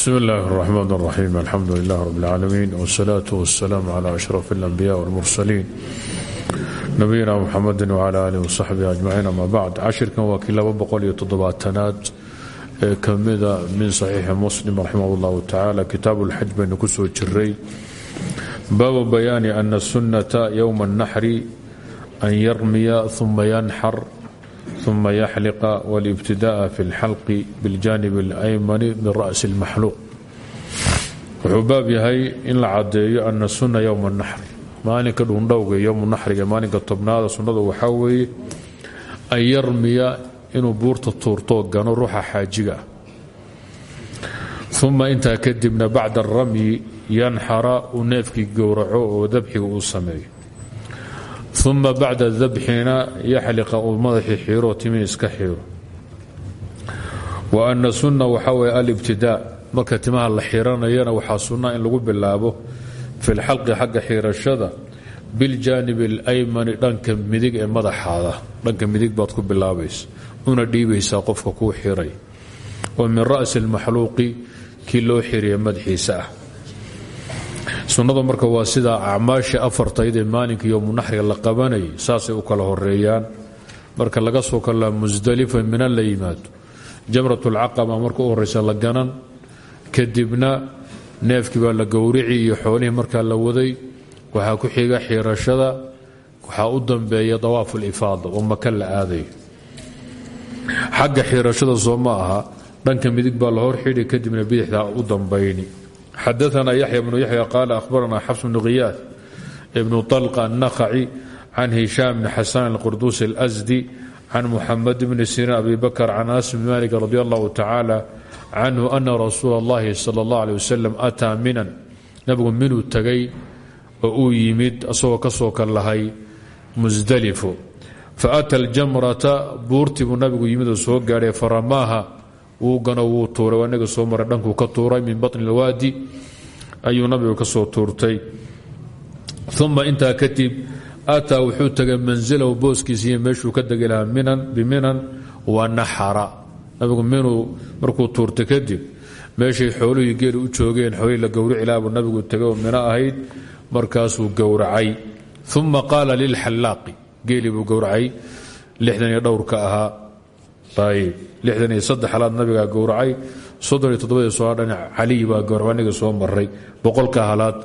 bsm اllahi الرحmn الرaxيm alxamdu lilah rb اlcaalamiin wالsalaaة wالsalaam clى أشhraf الأnbiyaء wاlmursaliin nabiyina mxamadi wclى alih wصaxbihi ajmaciin ama bacd cashirkan waa kii laba boqol iyo toddobaatanaad ee kamida min صaxiixi muslim raximah اllahu tacala kitaab اlxaj baynu ku soo jiray baabu bayaani ana الsunata ywma الnaxri an yarmiya ثuma yanxar ثuma yaxliqa wاlاbtidaءa fi اlxalqi bاljanib اlaymani min raأsi اlmaxluuq wuxuu baab yahay in la cadeeyo ana suna ywma اnaxri maalinka dhuundhowga ywmu naxriga maalinka tobnaada sunnadu waxaa weeye an yarmiya inuu buurta tuurtoo gano ruuxa xaajiga ah uma intaa kadibna bacda اramyi yanxara uu neefkii gowraco oo dabxiga uu sameeyo uma bacda dabxina yaxliqa uu madaxii xiiroo timii iska xiiro wa ana sunna waxaa weye alibtidaa marka timaha la xiranayana waxaa sunna in lagu bilaabo fi lxalqi xagga xiirashada biljaanib alaymani dhanka midig ee madaxaada dhanka midig baad ku bilaabaysa una dhiibaysaa qofka kuu xiray oo min ra'si lmaxluuqi kii loo xiriya madaxiisa sunnadu marka waa sida acmaasha afartayd ee maalinka yowmunaxriga la qabanayay saasay u kala horeeyaan marka laga soo kalaa musdalifa mina la yimaado jamratulcaqaba marka u horeysa la kadibna neefkii baa la gowrici iyo xoolihii markaa la waday waxaa ku xiga xiirashada waxaa u dambeeya dawaafu lifaada oo maka la aadayo xagga xiirashada soo ma dhanka midig baa la hor xidhi kadibna bidixdaa u dambayni xadaana yaxya bnu yaxya qaala ahbarana xafs bnu khiyaad ibnu alqa annakhaci can hishaam bn xasan alqurdusi alsdi can muxamed bni siriin abi bakr can anas bn malik radi allahu tacaala canhu ana rasuula allahi sala allah aleh wasalam ataa minan nabigu minuu tegay oo uu yimid asagoo ka soo kal lahay musdalifu fa ata aljamrata buurtii buu nabigu yimid oo soo gaadhay faramaaha wuu gano wuu tuuray waa soo maray dhankuu ka tuuray min baطni اlwaadi ayuu nabigu ka soo tuurtay. Uma intaa kadib ataa wuxuu tegay manzilahu booskiisiiyo meeshuu ka degi minan biminan wa naxara. Nabigu minuu markuu tuurtay kadib meeshay xooluhii geeli u joogeen xoolihii la gowrici lahaa nabigu tegay oo mino ahayd markaasuu gowracay. Uma qaala lilxallaaqi geelii buu gowracay lixdan iyo dhowrka ahaa lixdan iyo saddex halaad nabigaa gowracay. Soddon iyo toddobadii soo hadhan caliy baa gowrac aniga soo maray boqolka halaad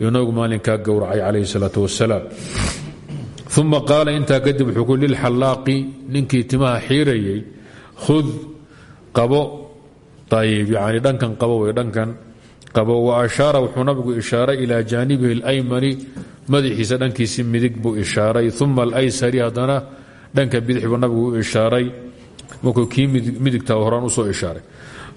iyo nabigu maalinkaa gowracay calayhi salaatu wasalaam uma qaala intaa kadib wuxuu ku lilxallaaqi ninkii timaha xiirayay khud qabo. Ayb yani dhankan qabo wey dhankan. Qabo wa ashaara wuxuu nabigu ishaaray ilaa jaanibihi alaymani madaxiisa dhankiisii midig buu ishaaray. Uma alaysari haddana dhanka bidix buu nabigu u ishaaray markuu kii midigta horaan u soo ishaaray.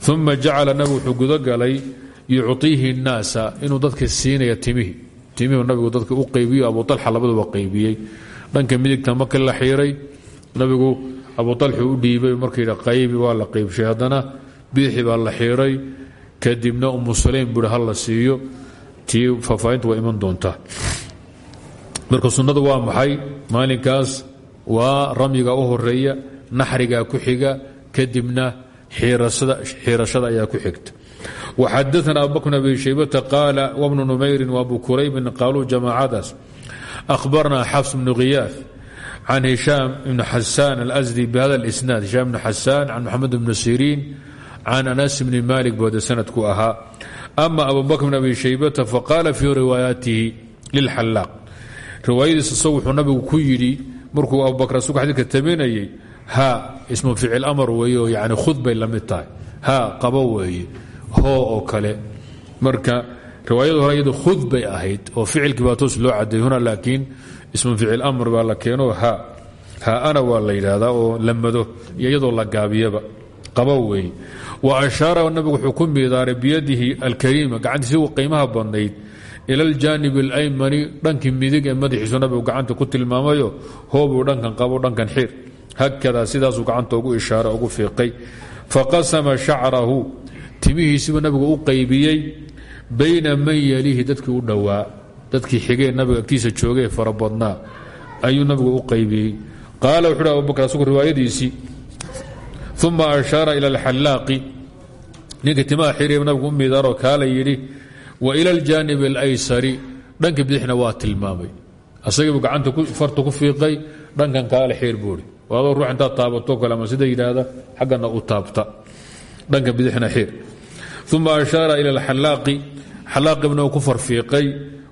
Uma jacala nabigu wuxuu gudagalay yuciihi اnnaasa inuu dadka siinaya timihii timihu nabigu dadka u qaybiyo abu alxa labaduba qaybiyey dhanka midigta markii la xiiray nabigu abu alxu u dhiibay markayidha qaybi waa la qaybshay haddana bidixi baa la xiiray kadibna umu saleym buuhi la siiyo. Tii faafaahintu waa iman doontaa. Marka sunnadu waa maxay? Maalinkaas waa ramyiga u horreeya naxrigaa ku xiga kadibna xiirashada ayaa ku xigta. Waxadaana abubakr bn abi shaybata qaala wbnu numayrin wabu kuraybin qaaluu jamaacadaas. Ahbarna xafs bnu khiyaaf can hishaam ibn xasaan alasdi bihada اlisnaad hishaam ibn xasaan can moxamed bn siriin can anas bni malik boode sanadku ahaa. Ama abu bakr bn abi shaybata faqaala fii riwaayaatihi lilxallaaq riwaayadiis isagu wuxuu nabigu ku yidhi markuu abubakr asugu xadiidka taminayay ha ismu ficil amar weeye oo yani khud bay la mid tahay ha qabo weeye hoo oo kale marka riwaayadu hore iyadu khud bay ahayd oo ficilkii baa toos loo cadeey huna laakiin ismu ficil amar baa la keeno ha ha ana waa la yidhaahdaa oo la mado iyo iyadoo la gaabiyaba qabo weeye wa ashaara nabigu wuxuu ku miidaaray biyadihi alkariima gacantiisi qiimaha badnayd ila aljaanib alaymani dhankii midig ee madaxiisu nabigu gacanta ku tilmaamayo hoobuu dhankan qabo dhankan xiir hakadaa sidaasuu gacanta ugu ishaara ugu fiiqay. Faqasama shacrahu timihiisiibuu nabigu u qaybiyey bayna man yalihi dadkii u dhowaa dadkii xigee nabiga agtiisa joogee fara badnaa ayuu nabigu u qaybiyey. Qaala wuxuu abubakr asugu riwaayadiisii uma ashaara ila alxallaaqi ninka timaha xiriya nabigu u miidaaroo kaala yidhi wa ila aljaanib alaysari. Dhanka bidixna waa tilmaamay. Asagiibu gacanta farta ku fiiqay dhankan kaale xiir buuri adoo ruux intaad taabato kale ama sida yidhaahda xaggana u taabta. Dhanka bidixna xiir. Uma ashaara ila alxalaaqi xalaaqibna uu ku farfiiqay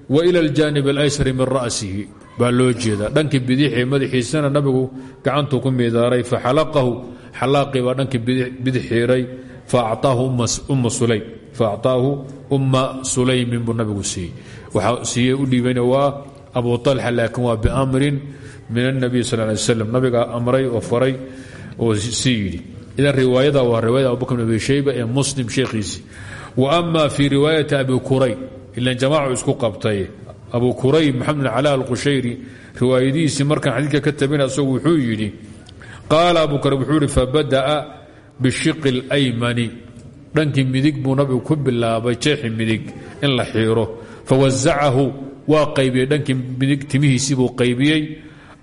wa ila aljaanib alaysari min ra'sihi. Baa loo jeeda dhankii bidixee madaxiisana nabigu gacantuu ku miidaaray faxalaqahu xalaaqii baa dhankii bidix xiiray faacطaahu umma sulaymin buu nabigu siiyey. Waxaa siiyey u dhiibayna waa abu طalxa laakiin waa biamrin min اnabiy sal ly slm nabigaa amray oo faray oo sii yidhi. Idan riwaayada waa riwaayada abubakr bin abi shayba ee muslim sheekhiisii wa ama fii riwaayati abi kurayb ilan jamaacu isku qabtay. Abu kurayb maxamed bin cala alqushayri riwaayadihiisii markaan xadiidka ka tabina isagu wuxuu yidhi qaala abu kurayb wuxuu yidhi fabada'a bishiqi اlaymani dhankii midig buu nabigu ku bilaabay jeexi midig in la xiiro. Fawasacahu waa qaybiyey. Dhankii midig timihiisii buu qaybiyey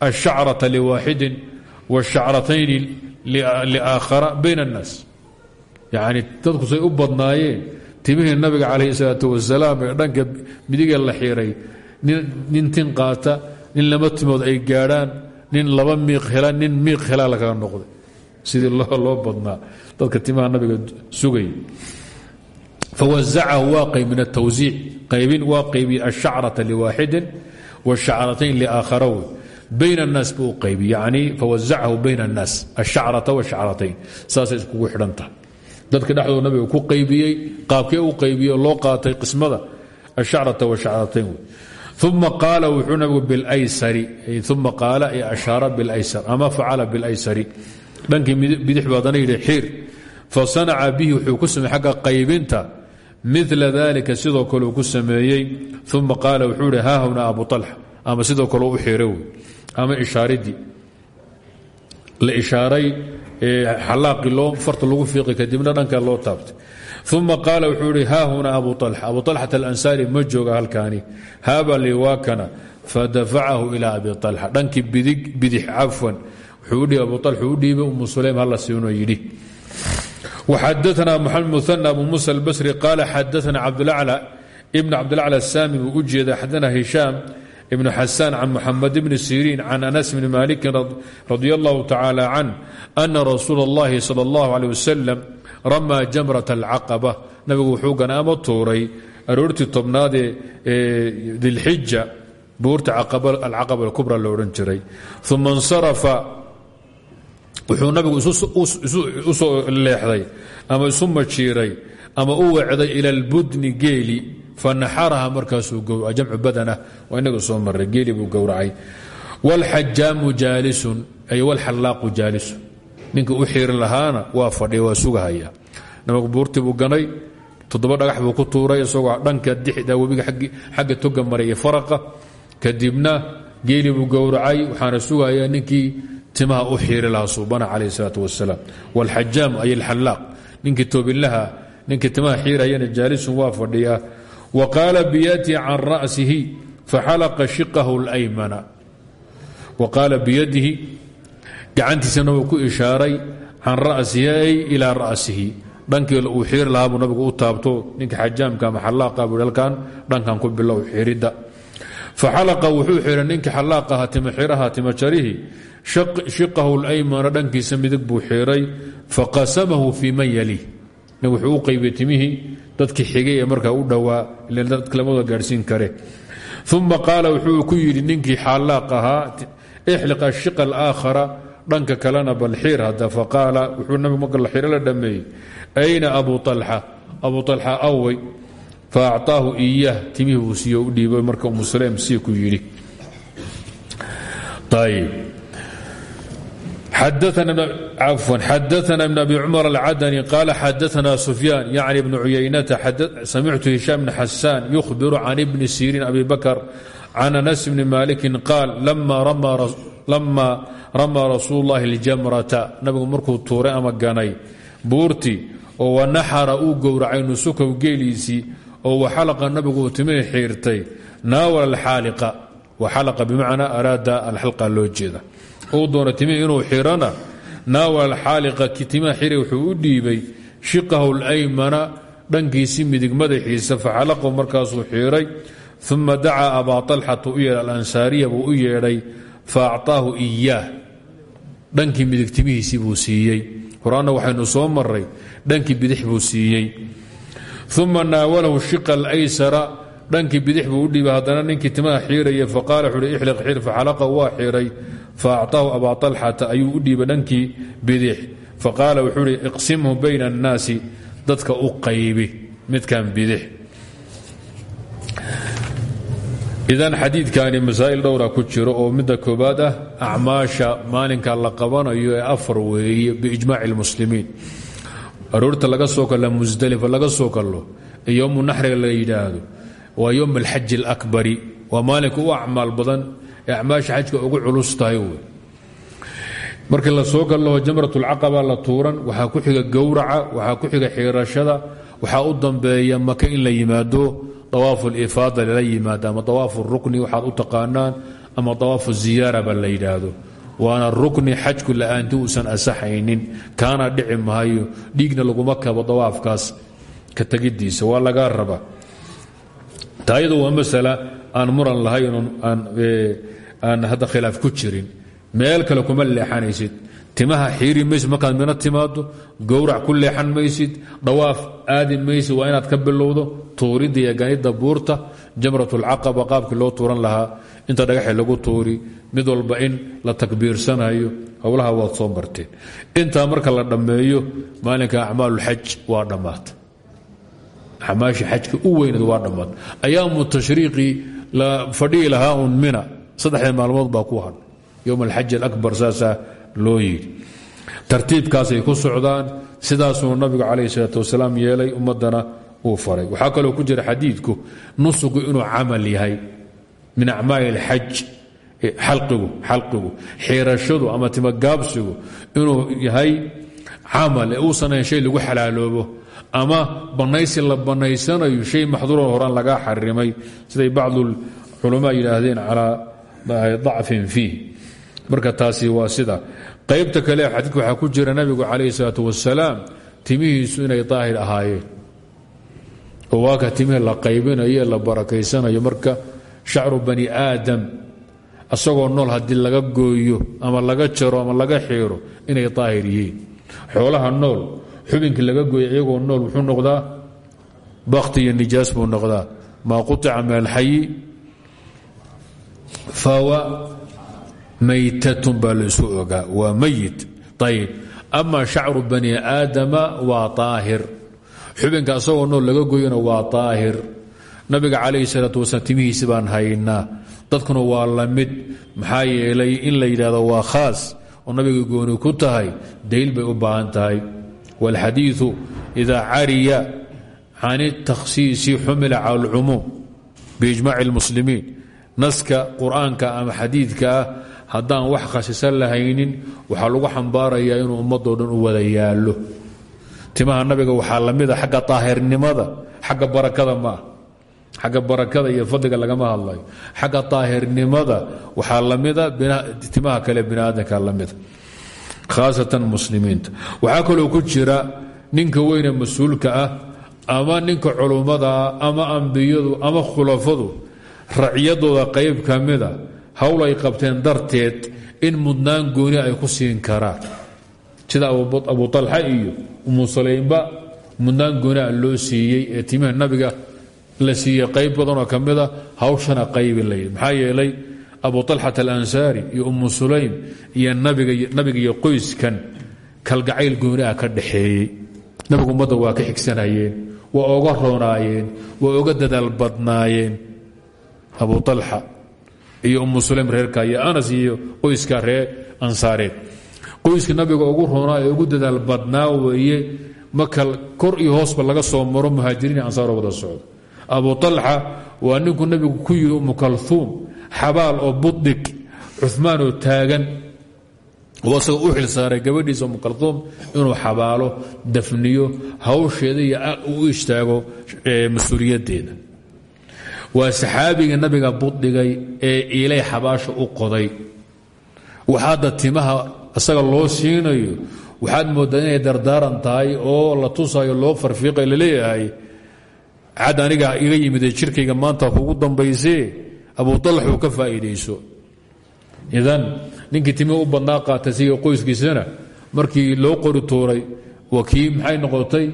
ashacrata liwaaxidin washacratayni liaakhara bayna الnaas yacni dadku say u badnaayeen timihii nabiga calayhi salaatu wasalaam ee dhanka midigee la xiiray nin tin qaata nin laba timood ay gaadhaan nin laba miiq hela nin miiq helaa lakaga noqday sidii loo badnaa dadka timaha nabiga sugay fawazacahu waa qayb min atawsiic qaybin waa qaybiyey ashacrata liwaaxidin washacratayn liaakhara wey bayn الnaas buu qaybi yani fawazacahu bayn الnaas ashacrata washacratayn saasay iskugu xidhan tahay dadka dhexdooda nabiga ku qaybiyey qaabkee u qaybiye loo qaatay qismada ashacrata washacratayn wey uma qaala wuxuu nabigu bilaysari uma qaala ee ashaara bilaysar ama facala bilaysari dhankii bidix baadana yidhi xiir fasanaca bihi wuxuu ku sameeyey xagga qaybinta mila dalika sidoo kale uu ku sameeyey uma qaala wuxuu ihi haahuna abu طalxa ama sidoo kale u xiira wey ama ishaaradii la ishaaray xalaaqii loo farta lagu fiiqi kadibna dhankaa loo taabtay. Uma qaala wuxuu ihi haa abu alxa abu alxat alansaari ma jooga halkaani. Haaba lii waa kana. Fadafacahu ilaa abi alxa dhankii bidix cafwan. Abu alxa u dhiibay sulaym hala siinoo yidhi. Waxadaana maxamed muana abu musa albasri qaala xadaana cabdlacla ibna cabdilacla saami buu u jeeda xadana hishaam. ibn xasan can mxamed bni siriin can anas bni maliki radي اllah tacalى can أna rasuul اllahi salى اllah عalيه waslm ramaa jamraة الcaqaba nabigu wuxuu ganaamo tuuray aroortii tobnaadee dilxija buurta alcaqaba اlkubra lo odhan jiray uma اnsarafa wuxuu nabigu u soo leexday ama isu majiiray ama u wecday ila اlbudni geeli fanaxaraha markaasuu jamcu badana waa inaga soo maray geeli buu gowracay wlajaamu jaalisun ay wlxallaaqu jaalisun ninkii u xiiri lahaana waa fadhiya waa sugahaya nabag buurtii buu ganay toddoba dhagax buu ku tuuray isagoo dhanka dixda webiga xagga toga maray iyo faraqa kadibna geeli buu gowracay waxaana sugahaya ninkii timaha u xiiri lahaa suubana calayh salaatu wasalaam wlxajaam ay alxallaaq ninkii toobilaha ninkii timaha xiirayana jaalisun waa fadhiya wa qaala biyadihi can ra'sihi faxalaqa shiqahu اlaymana wa qaala biyadihi gacantiisana wuu ku ishaaray can ra'sihi ay ilaa ra'sihi. Dhankii uu xiiri lahaa buu nabigu u taabto ninka xajaamka ama xalaaqa buu halkan dhankan ku bilow xiridda. Faxalaqa wuxuu xiray ninkii xalaaqaha timaxiraha timajarihii shiqahu laymana dhankiisa midig buu xiray. Faqasamahu fii man yalih wuxuu u qaybiyey timihii dadkii xigay ee markaa u dhowaa ila dadka lamada gaadhsiin kare. Uma qaala wuxuu ku yidhi ninkii xalaaq ahaa ixliq ashiqa alaakhara dhanka kalena bal xiir hadda. Faqaala wuxuu nabigu marka la dhammeeyey ayna abu alxa abu alxa awey faacطaahu iyah timihii buu siiyo u dhiibay marka umu saleem sii ku yidhi xadana bn abi cumar alcadani qaala xadana sufyaan yani bn cuyaynata samictu hishaam bn xasaan yuhbiru can ibni siriin abi bakr can anas bni maalikin qaal lamaa ramaa rasuul llahi اljamrata nabigu markuu tuuray ama ganay buurti oo wanaxara uu gowracay nusukow geeliisii oo waxalaqa nabigu uu timihi xiirtay naawala alxaaliqa waxalaqa bimacnaa araada alxalqa loo jeeda uu doona timihii inuu xirana naawal xaaliqa timaa xiri wuxuu u dhiibay shiqahu laymana dhankiisii midig madaxiisa faxalaqahu markaasuu xiiray uma dacaa abaa alxatu u yeedha alansaariya buu u yeedhay fa acطaahu iyaah dhankii midig timihiisii buu siiyey. Horaanna waxaynu soo maray dhankii bidix buu siiyey. Uma naawalahu shiqa alaysara dhankii bidix buu u dhiibay haddana ninkii timaha xiiraya faqaala wuxuuhi ixliq xir faxalaqahu waa xiray faacطaahu abaa طalxata ayuu u dhiibay dhankii bidix faqaala wuxuu hi iqsimhu bayna الnaasi dadka u qaybi midkan bidix idan xadiidkani masaa'il dhowra ku jiro oo midda koobaad ah acmaasha maalinka la qabanayo ee afar weeye biijmaaci اlmuslimiin aroorta laga soo kalla musdalifa laga soo kallo ee yowmu naxriga la yidhaahdo waa yowm alxaji اlakbari waa maalinka u acmaal badan ee acmaasha xajka ugu culus tahay la soo gallaho jamrat اlcaqaba la tuuran waxaa ku xiga gowraca waxaa ku xiga xiirashada waxaa u dambeeya maka in la yimaado awaafu lifaada lala yimaado ama awaafu rukni waxaad u taqaanaan ama awaafu ziyaaraba la yidhaahdo. Waana rukni xajku la'aanti uusan asaxaynin. Kaana dhici maayo dhiigna laguma kabo dawaafkaas ka tegidiisa waa lagaa raba. Taayadu waa masala aan muran lahayn aan hadda khilaaf ku jirin. Meel kale kuma leexanaysid. Timaha xiiri maysid markaad mino timaado gowrac ku leexan maysid dhawaaf aadi maysid waa inaad ka bilowdo tuuridda iyo ganidda buurta jamrat اlcaqaba qaabkii loo tuuran lahaa. Inta dhagaxi lagu tuuri mid walba in la takbiirsanayo howlaha waad soo marteen. Intaa marka la dhammeeyo maalinka acmaalulxaj waa dhammaata acmaashii xajka u weyneed waa dhammaata ayaamu tashriiqii la fadhihi lahaa un mina saddexda maalmood baa ku hadh yowm alxaj alabar saasaa loo yidhi. Tartiibkaasay ku socdaan sidaasuu nabigu calayh salaat wasalaam yeelay ummaddana uu faray. Waxaa kaloo ku jira xadiidku nusugu inuu camal yahay min acmaali alxaj xalqigu xalqigu xiirashadu ama timagaabsigu inuu yahay camal ee uusan shay lagu xalaaloobo ama bannaysi la bannaysanayo shay maxduuro horaan lagaa xarimay siday bacdu culamaa yidhaahdeen calaa dacfin fiih. Marka taasi waa sida. Qaybta kale xadiidka waxaa ku jira nabigu calayhi salaatu wasalaam timihiisu inay daahir ahaayeen. Oo waaka timihii la qaybinayo la barakaysanayo. Marka shacru bani aadam asagoo nool haddii laga gooyo ama laga jaro ama laga xiiro inay daahir yihiin. Xoolaha nool xubinkii laga gooyo iyagoo nool wuxuu noqdaa? Bakti iyo nijaas buu noqdaa. Maa quطica min alxayi fawa maytatun baa la isu ogaa waa mayit ayib ama shacru bani aadama waa aahir xubinka asagoo nool laga goyona waa aahir nabiga calayhi salaatu wasalaam timihiisi baan haynaa dadkuna waa la mid maxaa yeelay in la yidhahdo waa khaas oo nabiga gooni ku tahay daliil bay u baahan tahay wاlxadiiثu إida cariya can الtakhsiisi xumila cala اlcumuum biijmaci اlmuslimiin naska qur'aanka ama xadiidka ah haddaan wax khasisan lahaynin waxaa lagu xambaarayaa inuu ummadoo dhan u wada yaallo. Timaha nabiga waxaa lamida xagga daahirnimada xagga barakada ma ah xagga barakada iyo fadliga lagama hadlayo. Xagga daahirnimada waxaa lamida timaha kale biniaadamka lamida khaasatan muslimiinta. Waxaa kaloo ku jira ninka weyne mas'uulka ah ama ninka culummadaa ama ambiyadu ama khulafadu racyadooda qayb ka mida howl ay qabteen darteed in mudnaan gooni ay ku siin karaan. Sida abu alxa iyo umu sulaymba mudnaan gooni a loo siiyey ee timaha nabiga la siiyey qayb badanoo ka mida hawshana qaybi layidhi maxaa yeelay abu alxat alansaari iyo umu sulaym iyo nabiga iyo qoyskan kalgacayl gooni ah ka dhaxeeyey. Nabigu ummadda waa ka xigsanayeen waa oga roonaayeen waa oga dadaal badnaayeen abu alxa iyo umu sulaym reerka iyo anas iyo qoyska reer ansaareed qoyska nabiga ugu roonaa ee ugu dadaal badnaa weeye marka kor iyo hoosba laga soo maro muhaajiriin ansaaro wada socdo. Abu alxa waa ninkuu nabigu ku yidhi umu kalhuum xabaal oo budig cumaan oo taagan. Oo u xilsaaray gabadhiisa umu kalhuum inuu xabaalo dafniyo hawsheeda iyo u istaago mas'uuliyaddeeda waa saxaabiga nabiga buddhigay ee iilay xabaasha u qoday. Waxaadda timaha isaga loo siinayo waxaad moodaa inay dardaaran tahay oo la tusayo loo farfiiqay la leeyahay cad aniga iga yimid jirkayga maanta kugu dambaysee abu dalxuu ka faa'iidayso. Idan ninkii timi u badnaa qaatay siga qoyskiisana markii loo qori tuuray waa kii maxay noqotay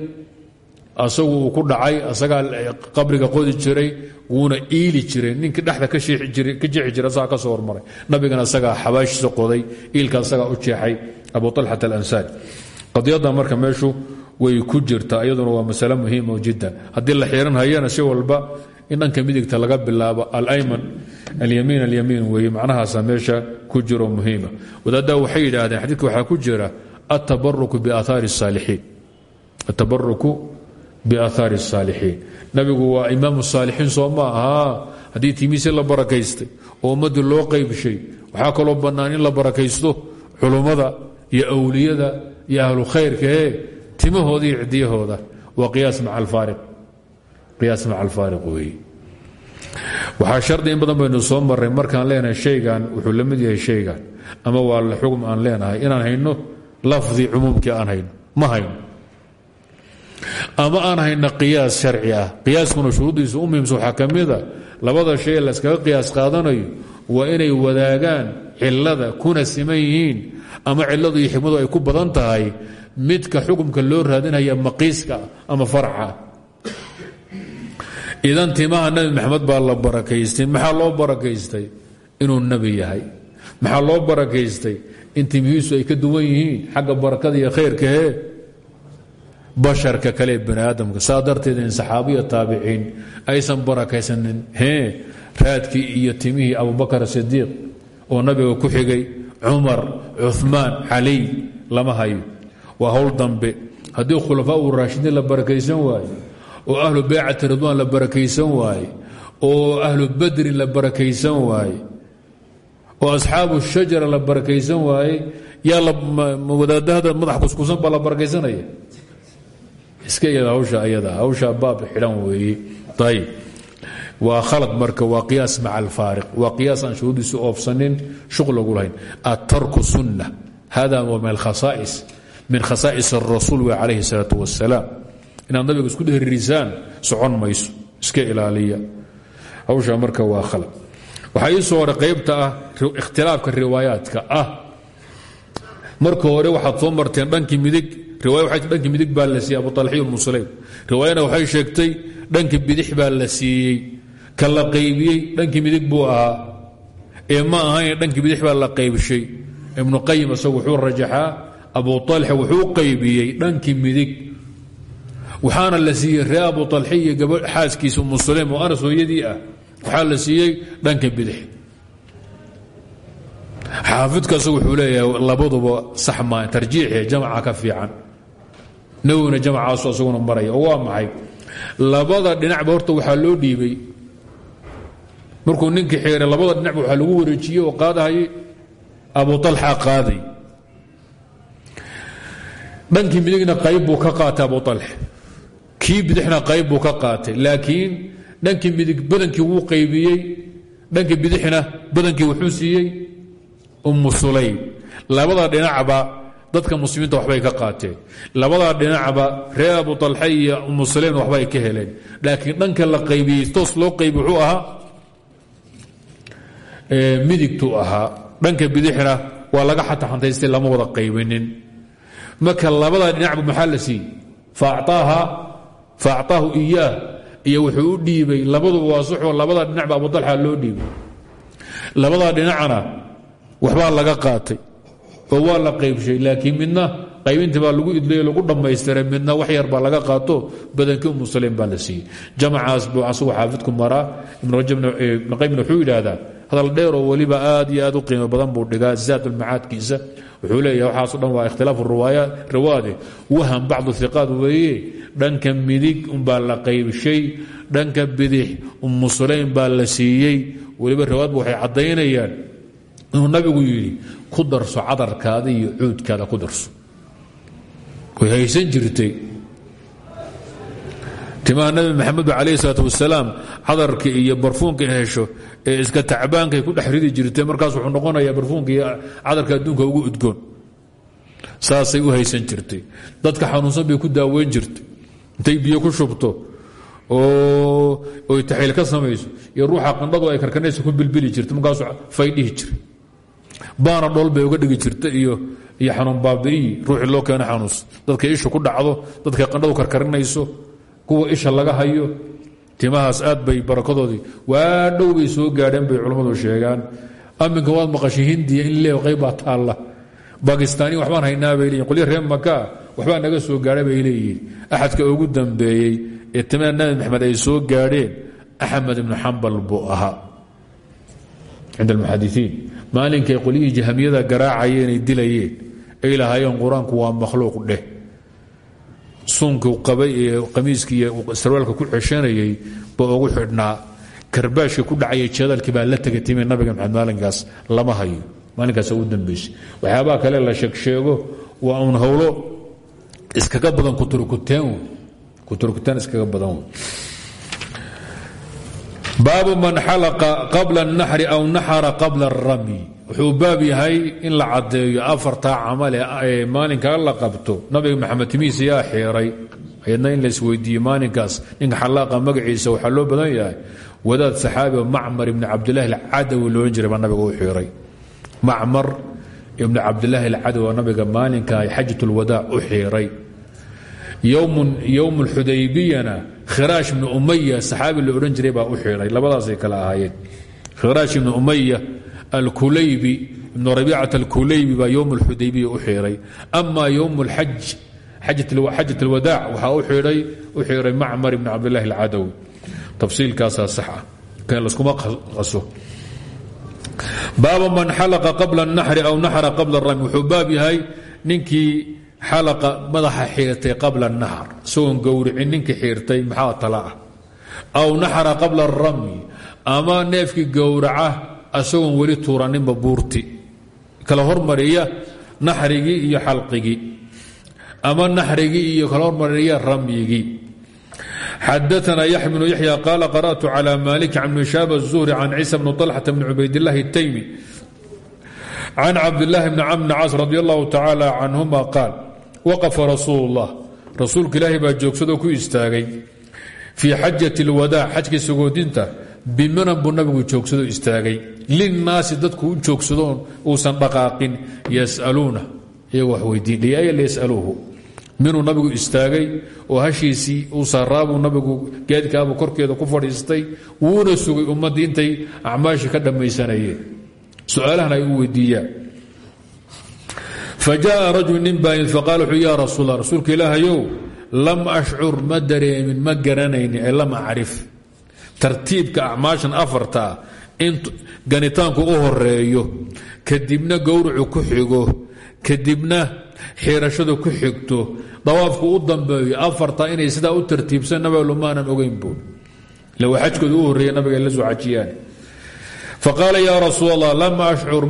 asagu uu ku dhacay asagaa qabriga qodi jiray wuuna iili jiray. Ninkii dhexda ka jeexi jiray asagaa ka soo hormaray. Nabigana asagaa xabaashiisa qoday iilka asagaa u jeexay. Abu alxat alansaari qadiyadda marka meeshu way ku jirtaa iyaduna waa masale muhiima jiddan haddii la xiran hayana si walba in dhanka midigta laga bilaabo alayman alyamiin alyamiin weeye macnahaasa meesha ku jiro muhiima. Wadaaddaa waxay yidhaahdeen xadiidka waxaa ku jira atabaruku biaahaari الsaalixiin atabaruku biaahaari الsaalixiin nabigu waa imaamu saalixiin soo ma ahaa haddii timiisi la barakaystay oo ummaddii loo qaybshay waxaa kaloo bannaan in la barakaysto culummada iyo awliyada iyo ahlu khayrkae timahooda iyo cidiyahooda waa qiyaas maca alfaariq. Weeye waxaa shardi in badan baynu soo marray markaan leenahay shaygan wuxuu la mid yahay shaygan ama waa la xugm aan leenahay inaan hayno lafdi cumuumkii aan hayno ma hayno ama aan hayno qiyaas sharci ah. Qiyaaskuna shuruuddiisa u muhiimsa waxaa ka mida labada shay layskaga qiyaas qaadanayo waa inay wadaagaan cilada kuna siman yihiin ama ciladu iyo xikmadu ay ku badan tahay midka xukumka loo raadinaya maqiiska ama farca idan timaha nabi maxamed baa la barakaystay. Maxaa loo barakaystay? Inuu nebi yahay. Maxaa loo barakaystay? In timihiisu ay ka duwan yihiin xagga barakada iyo khayrkahe basharka kale bani aadamka. Saa in saxaabiya taabiciin aysan barakaysanin hee raadkii iyo timihii abubakar sidiiq oo nabiga ku xigay cumar cumaan caliy lama hayo. Waa howl dambe. Haddii khulafaa u raashidiin la barakaysan waaye oo ahlu baycati ridwaan la barakaysan waaye oo ahlu badrin la barakaysan waaye oo asxaabu shajara la barakaysan waaye yaa wadaadahada madax kuskusan baa la iska yad hawsha ayada. Hawsha baab xidhan weeye ayb waa khalad marka waa qiyaas maca alfaariq. Waa qiyaas aan shuruudiisu oobsanin shuql ogu lahayn. Atarku sunna hada waa min akhasaa'is min khasaa'is arasuul wey calayhi salaatu wasalaam inaad nabiga isku dhehrisaan socon mayso. Iska ilaaliya. Hawsha marka waa khalad. Waxaa ii soo hore qaybta ah ikhtilaafka riwaayaadka ah. Marka hore waxaad soo marteen dhankii midig dhankii midig baa la siiyey abu talxiy musulaym riwaayana waxay sheegtay dhankii bidix baa la siiyey ka la qaybiyey dhankii midig buu ahaa. Ee ma ahayn dhankii bidix baa la qaybshay. Ibnu qayim isagu wuxuu rajaxaa abu alxa wuxuu qaybiyey dhankii midig. Waxaana la siiyey ree abu alxi iyo gaba xaaskiisa umu sulaym oo anas hooyadii ah. Waxaa la siiyey dhanka bidix. Xaafidka isagu wuxuu leeyahay labaduba sax maa tarjiixi jamaca ka fiican nawowina jamacaasu isaguna maraya oo waa maxay? Labada dhinacba horta waxaa loo dhiibay. Markuu ninkii xiiray labada dhinacba waxaa lagu wareejiyey oo qaadahayay. Abu alxa qaaday. Dhankii midigna qayb buu ka qaatay abu alx kii bidixna qayb buu ka qaatay. Laakiin dhankii midig badankii wuu qaybiyey. Dhankii bidixna badankii wuxuu siiyey ummu sulaym. Labada dhinacba dadka muslimiinta waxbay ka qaateen. Labada dhinacba ree abu alxa iyo ummu sulaymna waxbay ka heleen. Laakiin dhanka la qaybiyey toos loo qaybi wuxuu ahaa midigtuu ahaa. Dhanka bidixna waa laga xataxantaystay lama wada qaybinin. Marka labada dhinacba maxaa la siiyey? Faacطaahu iyaah iyo wuxuu u dhiibay labaduba waa saxoo labada dhinacba abualxa loo dhiibay. Labada dhinacna waxbaa laga qaatay oo la qaybshay laakiin midna qaybintii baa lagu idlay lagu dhammaystiray midna wax yar baa laga qaato badankii umu saleym baa la siiyey. Jamacaas buu asagu xaafidku maraa ibn qaymna wuxuu yidhaahdaa hadal dheer oo weliba aad iyo aad u qiimo badan buu dhigaa zaadulmacaadkiisa wuxuu leeyahay waxaaso dhan waa ikhtilaafu riwaade waham bacdu iqaad weeye dhanka midig umbaa la qaybshay dhanka bidix umu sulaym baa la siiyey. Weliba riwaadba waxay caddaynayaan inuu nabigu yidhi ku darso cadarkaada iyo cuudkaada ku darso. Way haysan jirtay. Timaha nabi maxamed calayh salaat wasalaam cadarka iyo barfuunka hesho ee iska tacbaankay ku dhex jirtay markaas wuxuu noqonayaa barfuunka cadarka adduunka ugu udgoon. Saasay u haysan jirtay. Dadka xanuunsan bay ku daaweyn jirtay. Intay biyo ku shubto oo oy taxayl ka samayso iyo ruuxa qandhadu ay karkanaysa ku bilbili jirta markaasuu faydhihi jiray baana dhool bay uga dhigi jirta iyo iyo xanuun baabi'iyi ruuxii loo keeno xanuunsan dadka isha ku dhacdo dadka qandhadu karkarinayso kuwa isha laga hayo timahaas aad bay barakadoodii waa dhow bay soo gaadheen bay culammadu sheegaan. Aminka waad maqashay hindiya in lee qaybbaa taalla. Bakistaaniya waxbaan haynaa bay leeyihiin qolyo reer makaa waxbaa naga soo gaadha bay leeyihiin. Axadka ugu dambeeyey ee timaha nabi maxamed ay soo gaadheen axmed ibnu xambal buu ahaa. Cinda almuxadisiin maalinkay qolyihii jahamiyada garaacayeen ay dilayeen ay lahaayeen qur'aanku waa makhluuq dheh. Sunku qabay ee iyo sarwaalka ku ceshanayay baa ugu xidhnaa. Karbaashka ku dhacaya jadalkii baa la tega timi nabiga maxamed lama hayo maalinkaas ugu dambaysay waxyaabaha kale la sheegsheego waa uun howlo iskaga badan kuturkuteen kuturkuteen iskaga badan baabu man xalaqa qabla اnaxri aw naxara qabla اramy wuxuu baab yahay in la cadeeyo afartaa camale ee maalinkaa la qabto. Nabiga maxamed timihiisa yaa xiiray ayadna in laisweydiiye maalinkaas. Ninka xalaaqa magaciisa waxaa loo badan yahay. Wadaad saxaabi macmar ibni cabdilahi alcadawi loodhan jiray baa nabiga u iiray macmar ibni cabdilaahi alcadawi nabiga maalinkaa xajat lwadaac u xiiray ywm xudaybiyana khiraash ibnu umaya saxaabi la odhan jiray baa u xidhay. Labadaasay kale ahaayeen. Khiraash ibnu umaya alkulaybi ibnu rabiicat alkulaybi baa yowm alxudaybiya u xidhay. Ama yowm alxaj xajat alwadaac waxaa u xidhay macmar ibni cabdilahi alcadawi. Tafsiilkaasaa sax ah. Kee laskuma qaso. Baaba man xalaqa qabla اnaxri aw naxra qabla اrami wuxuu baab yahay ninkii xalaqa madaxa xiirtay qabla الnaxr isagoon gowricin ninkii xiirtay maxaa tala ah aw naxra qabla الramy ama neefkii gowraca isagoon weli tuuraninba buurti kala hormariya naxrigii iyo xalqigii ama naxrigii iyo kala hormariya ramyigii xadaثna yaxya bnu yaxya qaala qarأtu calى malik can bn shaab الzuhri can ciisa bn طalxata bn cubaydillahi الtaymi can cabdاllahi bni camr bn caas radi allahu tacaala canhuma qaal waqafa rasuul اllah rasuulka ilaahi baa joogsadoo ku istaagay fii xajat اlwadaac xajkii sagoodinta biminan buu nabigu joogsado istaagay linnaasi dadku u joogsadoon uusan dhaqaaqin yasaluuna iyago wax weydiin liaya liyasaluuhu minuu nabigu istaagay oo hashiisii uu saaraabuu nabigu geedkaabuu korkeeda ku fadhiistay wuuna sugay ummaddii intay acmaashii ka dhammaysanayeen fa jaءa rajul nin baa faqaal wuxuu ya rasuul allah rasuulka ilaahayow lam ashcur ma dareemin ma garanayni ee lam acrif tartiibka acmaashan afartaa in ganitaanku u horeeyo kadibna gowracu ku xigo kadibna xiirashadu ku xigto dawaafku u dambeeyo afarta inay sidaa u tartiibsan nabiga lumaanan ogeyn buun ila waa xajkooda u horreeya nabiga la soo xajiyaan faqaala yaa rasuul allah lam ashcur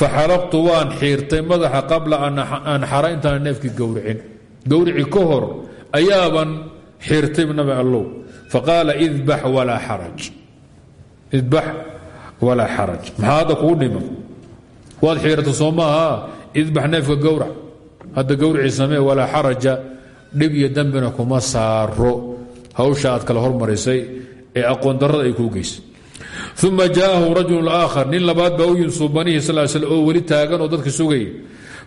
faxalaqtu waan xiirtay madaxa qabla an xara intaana neefkii gowricin gowrici ka hor ayaaban xiirtay nabi allow faqaala idbax walaa xaraj maxaa hadda kugu dhiman waad xiirata soo maaha idbax neefka gowrac hadda gowricii samee walaa xaraja dhib iyo dembina kuma saaro hawsha aad kala hormarisay ee aqoon darrada ay kuu geysay uma jaءahu rajul aakhar. Nin labaad baa u yimi suubanihi sal sl oo weli taagan oo dadka sugaya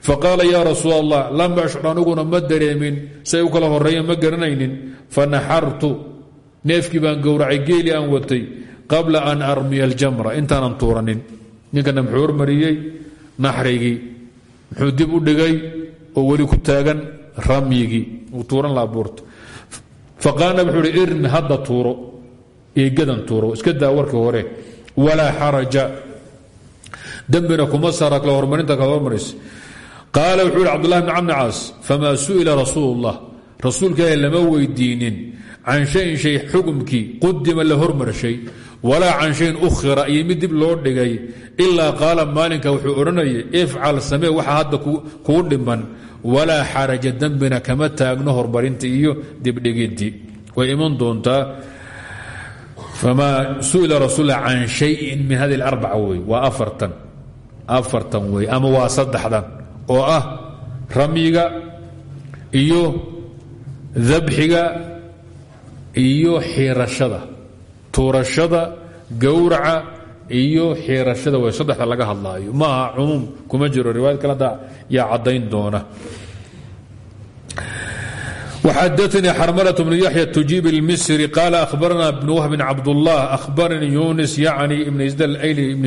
faqaala yaa rasuul allah lam ashcur aniguna ma dareemin. Say u kala horeeyeen ma garanaynin. Fanaxartu neefkii baan gowracay geeli aan watay qabla an armiya aljamra. Intaanan tuuranin. Ninkana muxuu hormariyey naxrigii. Muxuu dib u dhigay oo weli ku taagan ramyigii. Uu tuuran laha buurta. Faqaala wuxuu hi hadda tuuro eegadan tuuro iska daa warkii hore. Walaa xaraja. Dembina kuma saara kala hormarinta kala hormaraysa. Qaala wuxuu hi cbdullahi bn camni caas famaa su'ila rasuul اllah rasuulka lama weydiinin. Can shayin shay xukumkii qudima la hormarshay walaa can shayin ukhira iyo mid dib loo dhigay. Ilaa qaala maalinka wuxuu odhanayay ifcal samee waxa hadda kuu dhiman. Walaa xaraja dembina kama taagno hormarinta iyo dibdhigidii way iman doontaa famaa su'ila rasuul can shayin min hadi arbaca wey waa afartan afartan wey ama waa saddexdan oo ah ramyiga iyo dabxiga iyo xiirashada tuurashada gowraca iyo xiirashada way saddexda laga hadlaayo maaha cumuum kuma jiro riwaayad kale hadda yaa caddayn doona وxadثnي xrmلة بن يحyى تجيب المsري قال أخبرنا بن وهب بن عبدالله أخبرني يونس يعني بن يزد الأيلي بن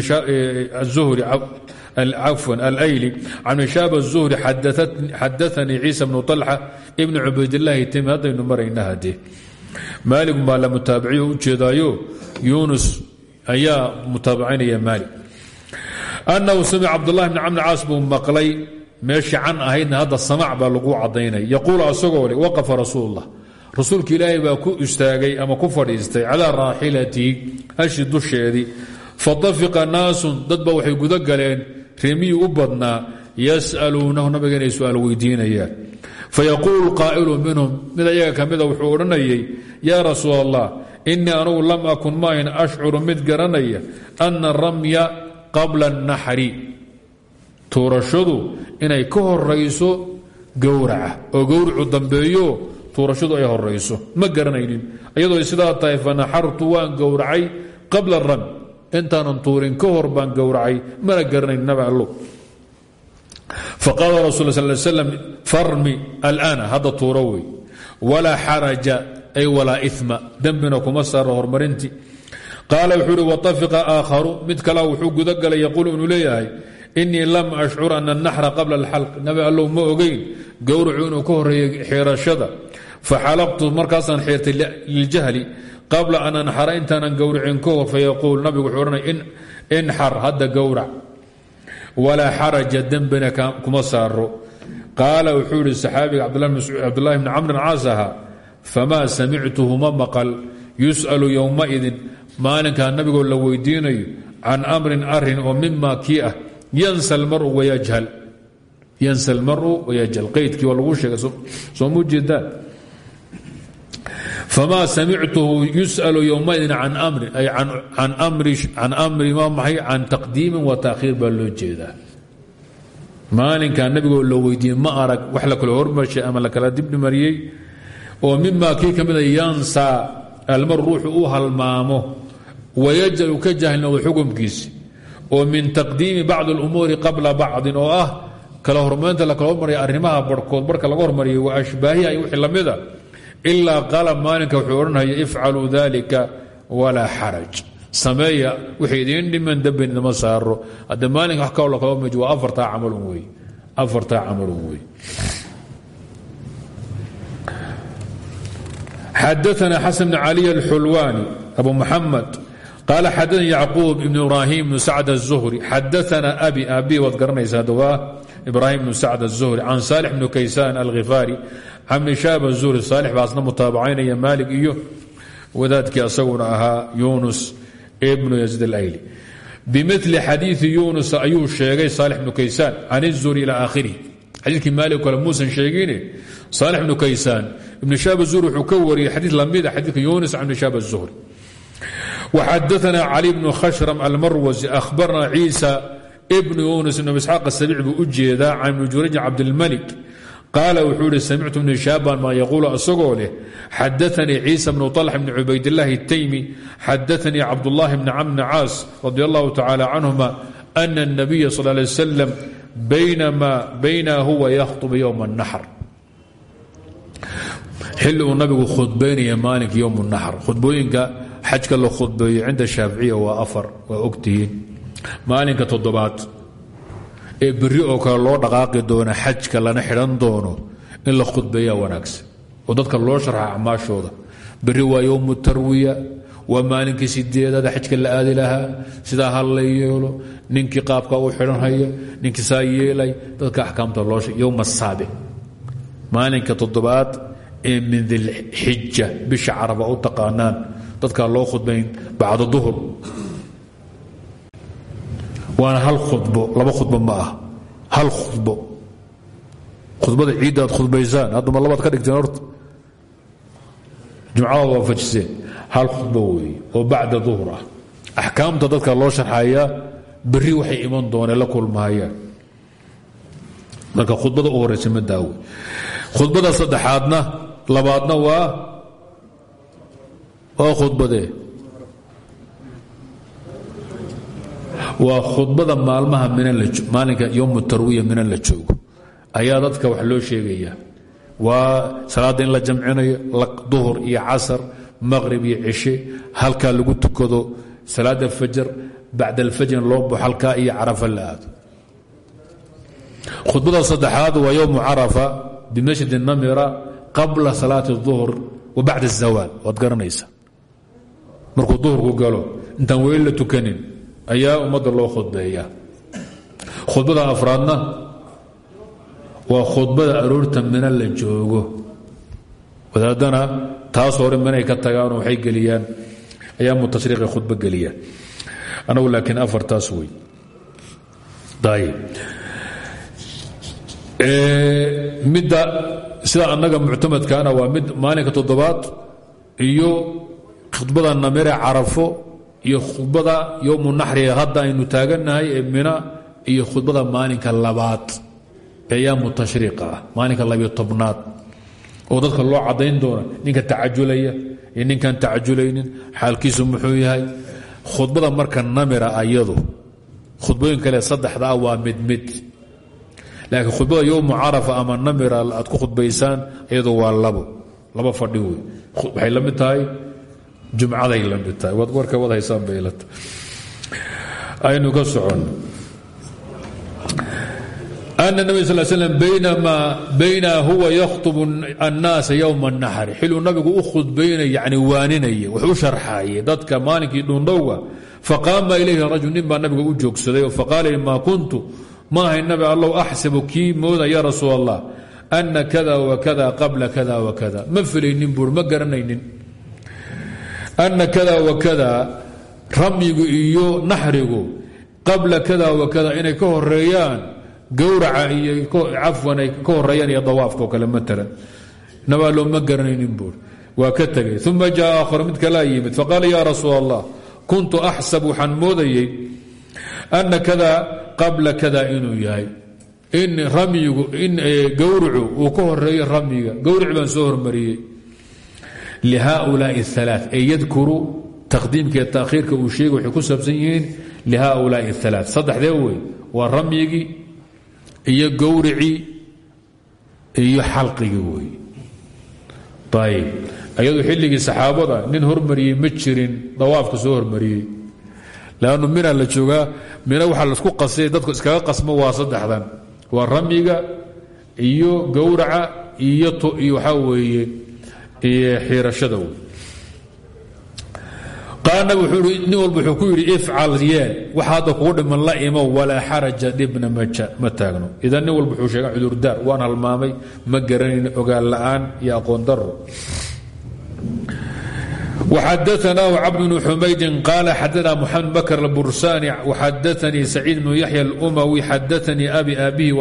الزهري عفوا الأيلي عن شاب الزهري xadثني عيسى بن طلحة بن cubaydاللahi timi haddaynu marayna hade maalig baa la mutaabiciyo u jeedaayo yunus ayaa mutaabicinaya maalig أنhu samc cabdاللahi بن cمr caas buu maqlay meeshii can ahaydna hadda samac baa lagu cadaynaya yaquulu asagoo le waqafa rasuulullah. Rasuulka ilaahay baa ku istaagay ama ku fadhiistay calaa raaxilatihi hashi dusheedii fatafiqa naasun dadba waxay guda galeen reemiyii u badnaa yas'aluunahu nabiga inay su'aal weydiinayaan. Fayaquulu qaa'ilu minhum mid ayaga ka mida wuxuu odhanayay yaa rasuul allah innii anugu lam akun maahin ashcuru mid garanaya ana ramya qabla اnaxri tuurashadu inay ka horayso gowraca. Oo gowracu dambeeyo tuurashadu ay horayso ma garanaynin. Iyadoo sidaa tahay fanaxartu waan gowracay qabla rami intaanan tuurin ka hor baan gowracay. Mana garanayn naba allo. Faqaala rasul sal slam farmi alana. Hadda tuuro wey. Walaa ay walaa ima dembina kuma saara horumarintii wuxuu uhi watafiqa aakharu. Mid kala wuxuu gudagalay yaquulu inuu leeyahay inii lam ashcur ana anaxra qabla alxalq nabi allow ma ogeyn gowracu inuu ka horeeyey xiirashada. Faxalaqtu markaasaan xiirtay liljahli qabla an anxara intaanan gowracin ka hor fayaquul nabigu wuxuu odhanay inxar hadda gowrac walaa xaraja dembina kuma saaro qaala wuxuu yihi saxaabiga cabdulahi bni camrin caasaha famaa samictuhu ma maqal. Yus'alu yowmaidin maalinkaa nabigoo la weydiinayo can amrin arrin oo mima kii ah yansa almaru wayajhal yansa almaru wayajhal qaydkii waa lagu sheegay soo mu jeedaan famaa samictuhu yus'alu yowmaidin can amrin ay can amri ma maxay? Can taqdiimin wa taakhiir baa loo jeedaa maalinkaa nabigoo la weydiiyey ma arag wax la kala hormarshay ama la kala dibdhimariyey oo mima kii ka mida yansa almar ruuxu u halmaamo wayajhal u ka jahilnoodo xukumkiisi oo min taqdiimi bacdi اlumuuri qabla bacdin ah kala hormarinta la kala hormaraya arrimaha barhkood. Barka laga hormariyay wa ashbaahiha iyo wixii lamida ilaa qaala maalinka wuxuu odhanaya ifcaluu dalika walaa xaraj sameeya wixii idiin dhiman dembin idama saaro hadde maalinka wax kaloo la kala hormay waa afartaa camalun wey afartaa camalun wey xadaثna xasan bn caliy abu muxamed qال xadثnي yعquub بن ibrahim بن sacd الزhري xadaثna abi abi waad garanaysaa waa ibrahim بن sacd الزhري can salح بن kaysan alغifaari can bn shaab الزhري saalx baa asna mutaabacaynaya malig iyo wadaadkii asaguna ahaa yunus bnu yaزid اlayli bimil xadiiثi yunus ayuu sheegay saalx بnu kaysaan can الزhري ilى akhirih xadiikii malig kale muusan sheegine saalx بnu kaysaan ibn shaab الزhري wuxuu ka wariyey xadiiث lamida xadiika yunus can bn shaab الزhري وxadثna clي بن khshrm almarwزi أhbarna ciisa bn yuنس بn isxaaq الsabic buu u jeedaa can ibn jurayjin cabdاlmلك qaala wuxuu ihi samictu bn shaaban maa yaquul asagoo leh xadaثanii ciisa bn طلx bn cubaydالlahi الtaymi xadaثanii cabdالlahi bn cam bn caas radي الlah tacalى canهuma أna النabiya sal ه sلم bayna huwa ykhطb ywم النxr xilliguu nabigu khudbaynaya maalinka ym naxr khudbooyinka xajka la khudbeeyo cinda shaaficiya waa afar waa ogtihiin. Maalinka toddobaad ee berri oo loo dhaqaaqi doono xajka lana xidhan doono in la khudbeeyaa wanaagsan. Oo dadka loo sharxa acmaashooda. Berri waa yowmu tarwiya waa maalinkii sideedaada xajka la aadi lahaa. Sidaa ha la yeelo ninkii qaabka u xidhanhaya ninkii saa yeelay dadka axkaamta looyowma saabi maalinka toddobaad ee min dilxija bisha caraba u taqaanaan dadkaa loo khudbayn bacda duhur. Waana hal khudbo laba khudbo ma ah hal khudbo. Khudbada ciidda aad khudbaysaan hadduma labaad ka dhigteen horta jumcadaad waafajiseen hal khudbo weeye oo bacda duhur ah. Axkaamta dadka loo sharxayaa berri waxay iman dooneen la kulmahayaan marka khudbada u horeysa ma daawe. Khudbada saddexaadna labaadna waa waa khudbadee. Waa khudbada maalmaha maalinka yowm tarwiya mina la joogo. Ayaa dadka wax loo sheegaya. Waa salaadda la jamcinayo duhur iyo casar maqrib iyo cishe halkaa lagu tukado salaada fajar bacd alfajrin loo bo halkaa iyo carafa la aado. Khudbada saddexaad waa yowmu carafa bimashhad namira qabla salaati الظuhr wa bacd الzawaal waad garanaysa markuu duhurku galo intaan weli la tukanin ayaa ummadda loo khudbeeya khudbada afraadna waa khudbada aroorta mina la joogo wadaadana taas hore minay ka tagaan waxay geliyaan ayaamu tashriiqi khudbo geliyaan anagu laakiin afartaas wey ayb midda sida annaga muctamadkaana waa mid maalinka toddobaad iyo khudbada namire carafo iyo khudbada yowmu naxriga hadda aynu taagannahay ee mina iyo khudbada maalinka labaad ee yaamu maalinka labiyo tobnaad. Oo dadka loo caddayn doona ninka tacajulaya iyo ninkaan tacajulaynin xaalkiisu muxuu yahay khudbada marka namira ayadu. Khudbooyin kale saddexda ah waa mid mid laakiin khudbada yowmu carafa ama namira aad ku khudbaysaan iyadu waa labo. Laba fadhi wey waxay la tahay jumcaday la mid tahay. Waad warka wad haysaan bay aynu ka socon. Ana nabi sal slm bayna huwa yakhtubu annaasa yowma anaxri xiluu nabigu u khudbaynay yani waaninaya wax u dadka maalinkii dhuundhowga faqaama ilayhi rajul nin u joogsaday faqaala ma kuntu maahay nabi allow axsabu kii mooda ya rasuul allah ana kada wakada qabla kada wakada ma filaynin buur ma garanaynin. Ana kada wakada ramyigu iyo naxrigu qabla kada wakada inay ka horeeyaan gowraca iyo cafwan ay ka horeeyaan iyo dawaafka oo kale matalan nabi allow ma garanaynin buur. Waa ka tegay uma jaa aakhar mid kalaa yimid. Faqaala ya rasuul kuntu axsab waxaan moodayey ana kada qabla kada inuu yahay. In ramyigu in gowracu uu ka horeeyo ramyiga. Gowrac baan soo hormariyey. Lihaulaai alaa ay yadkuru taqdiimka iyo taakhiirka uu sheegay waxay ku saabsan yihiin lihaulaai alaa saddexdee wey waa ramyigii iyo gowricii iyo xalqigii wey ayb ayadu xilligii saxaabada nin hormariyey ma jirin dawaafka soo hormariyey lannu mina la joogaa mina waxaa lasku qasay dadku iskaga qasmo waa saddexdan waa ramyiga iyo gowraca iyo waxaa weeye xiirashada wey qaala nin walba wuxuu ku yidhi ifcal yeel waxa hadda kugu dhiman la imo walaa xaraja dhibna ma taagno idan nin walba wuxuu sheega cudurdaar waan halmaamay ma garanayn ogaan la'aan iyo aqoon daro xadaanah cabd bn xumaydin qaala xadana mxamed bakr bursaani xadaanii saciid bnu yaxya اlmawi xadaanii abi abihi